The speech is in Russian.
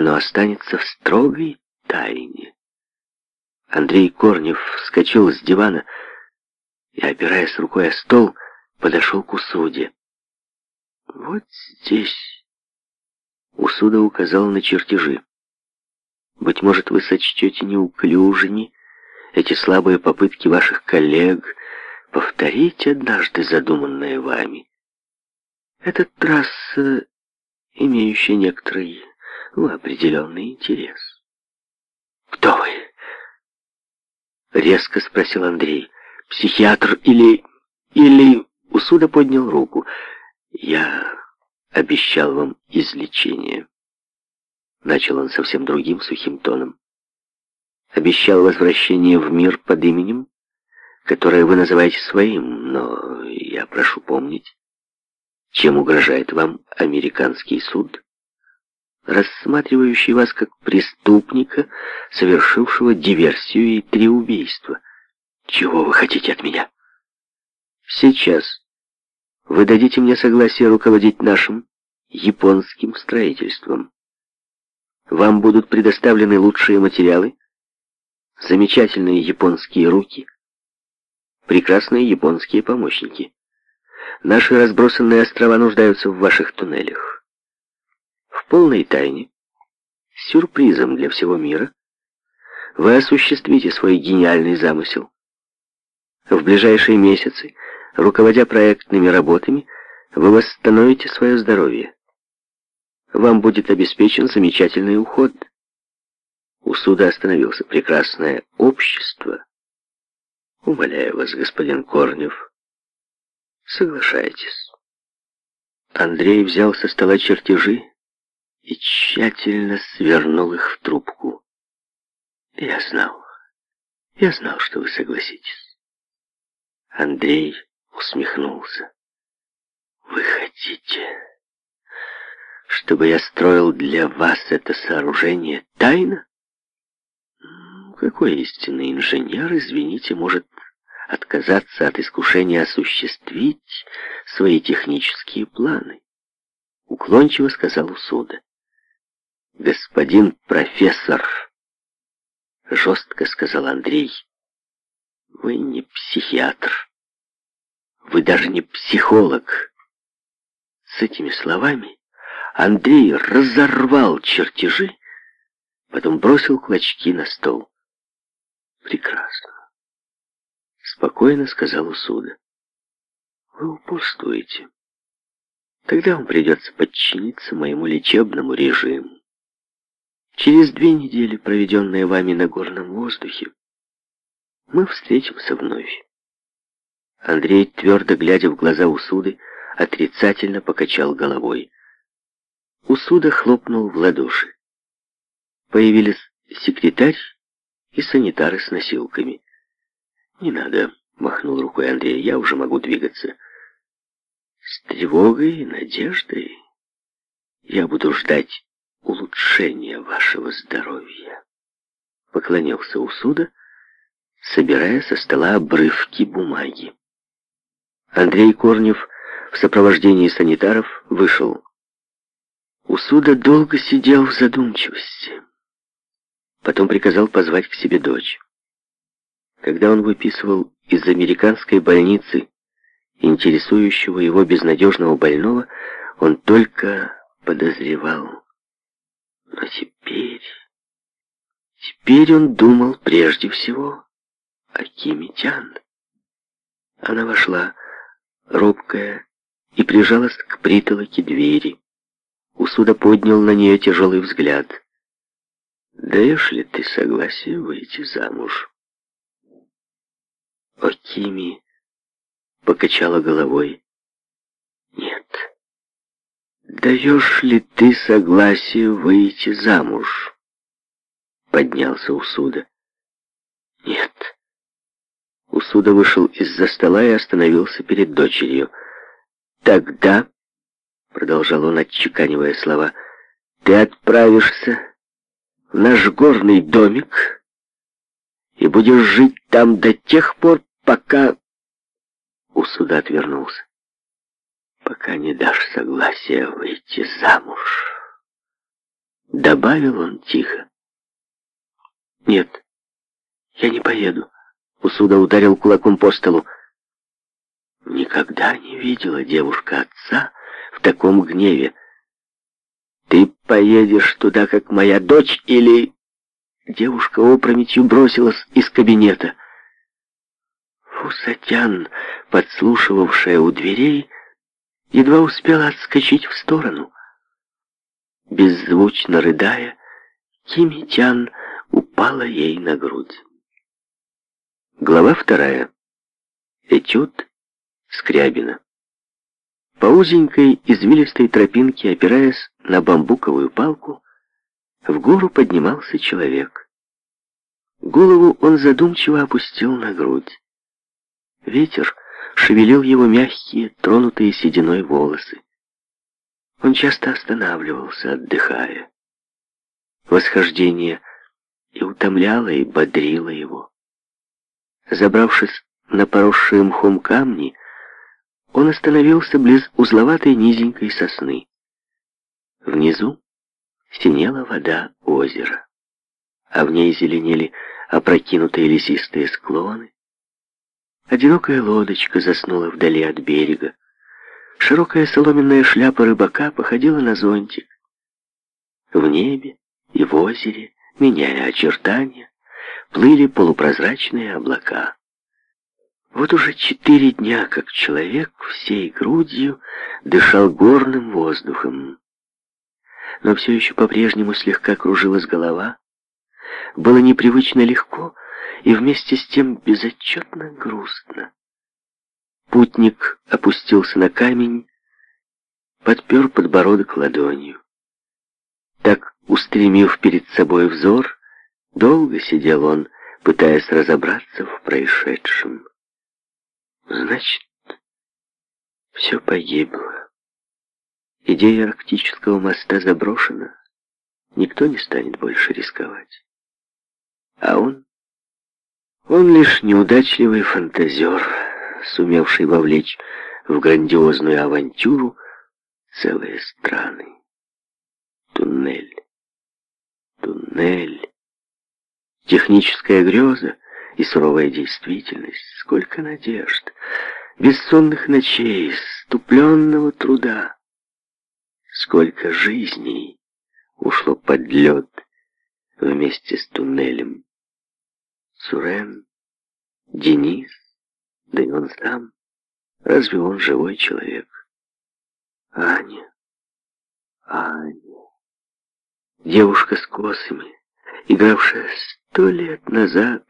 оно останется в строгой тайне. Андрей Корнев вскочил с дивана и, опираясь рукой о стол, подошел к Усуде. «Вот здесь...» Усуда указал на чертежи. «Быть может, вы сочтете неуклюжими эти слабые попытки ваших коллег повторить однажды задуманное вами. Этот трасса, имеющая некоторый в определенный интерес. «Кто вы?» — резко спросил Андрей. «Психиатр или... или...» у суда поднял руку. «Я обещал вам излечение». Начал он совсем другим сухим тоном. «Обещал возвращение в мир под именем, которое вы называете своим, но я прошу помнить, чем угрожает вам американский суд» рассматривающий вас как преступника, совершившего диверсию и три убийства. Чего вы хотите от меня? Сейчас вы дадите мне согласие руководить нашим японским строительством. Вам будут предоставлены лучшие материалы, замечательные японские руки, прекрасные японские помощники. Наши разбросанные острова нуждаются в ваших туннелях полной тайне, с сюрпризом для всего мира, вы осуществите свой гениальный замысел. В ближайшие месяцы, руководя проектными работами, вы восстановите свое здоровье. Вам будет обеспечен замечательный уход. У суда остановился прекрасное общество. Умоляю вас, господин Корнев, соглашайтесь. Андрей взял со стола чертежи, и тщательно свернул их в трубку. Я знал, я знал, что вы согласитесь. Андрей усмехнулся. Вы хотите, чтобы я строил для вас это сооружение тайно? Какой истинный инженер, извините, может отказаться от искушения осуществить свои технические планы? Уклончиво сказал Усуда. «Господин профессор», — жестко сказал Андрей, — «вы не психиатр, вы даже не психолог». С этими словами Андрей разорвал чертежи, потом бросил клочки на стол. «Прекрасно», — спокойно сказал Усуда. «Вы упорствуете. Тогда вам придется подчиниться моему лечебному режиму. Через две недели, проведенные вами на горном воздухе, мы встретимся вновь. Андрей, твердо глядя в глаза Усуды, отрицательно покачал головой. Усуда хлопнул в ладоши. Появились секретарь и санитары с носилками. «Не надо», — махнул рукой Андрей, — «я уже могу двигаться». «С тревогой и надеждой я буду ждать улучшения вашего здоровья. Поклонился у суда, собирая со стола обрывки бумаги. Андрей Корнев в сопровождении санитаров вышел. Усуда долго сидел в задумчивости. Потом приказал позвать к себе дочь. Когда он выписывал из американской больницы интересующего его безнадежного больного, он только подозревал. Но теперь... Теперь он думал прежде всего о Кимитян. Она вошла, робкая, и прижалась к притолоке двери. Усуда поднял на нее тяжелый взгляд. «Даешь ли ты согласие выйти замуж?» О Кими покачала головой. «Нет». «Даешь ли ты согласие выйти замуж?» Поднялся Усуда. «Нет». Усуда вышел из-за стола и остановился перед дочерью. «Тогда», — продолжал он, отчеканивая слова, — «ты отправишься в наш горный домик и будешь жить там до тех пор, пока...» Усуда отвернулся пока не дашь согласия выйти замуж. Добавил он тихо. Нет, я не поеду. Усуда ударил кулаком по столу. Никогда не видела девушка отца в таком гневе. Ты поедешь туда, как моя дочь, или... Девушка опрометью бросилась из кабинета. Фусатян, подслушивавшая у дверей, едва успела отскочить в сторону. Беззвучно рыдая, Кимитян упала ей на грудь. Глава вторая. Этюд Скрябина. По узенькой извилистой тропинке, опираясь на бамбуковую палку, в гору поднимался человек. Голову он задумчиво опустил на грудь. Ветер шевелил его мягкие, тронутые сединой волосы. Он часто останавливался, отдыхая. Восхождение и утомляло, и бодрило его. Забравшись на поросшие мхом камни, он остановился близ узловатой низенькой сосны. Внизу синела вода озера, а в ней зеленели опрокинутые лесистые склоны, Одинокая лодочка заснула вдали от берега. Широкая соломенная шляпа рыбака походила на зонтик. В небе и в озере, меняя очертания, плыли полупрозрачные облака. Вот уже четыре дня, как человек всей грудью дышал горным воздухом. Но все еще по-прежнему слегка кружилась голова. Было непривычно легко, и вместе с тем безотчетно грустно. Путник опустился на камень, подпер подбородок ладонью. Так, устремив перед собой взор, долго сидел он, пытаясь разобраться в происшедшем. Значит, все погибло. Идея арктического моста заброшена. Никто не станет больше рисковать. А он он лишь неудачливый фантазер, сумевший вовлечь в грандиозную авантюру целые страны. Туннель. Туннель. Техническая греза и суровая действительность. Сколько надежд, бессонных ночей, ступленного труда. Сколько жизней ушло под лед вместе с туннелем. Сурен, Денис, да и он сам. Разве он живой человек? Аня, Аня. Девушка с косами, игравшая сто лет назад